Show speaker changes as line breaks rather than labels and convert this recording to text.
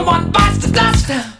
someone bites the dust.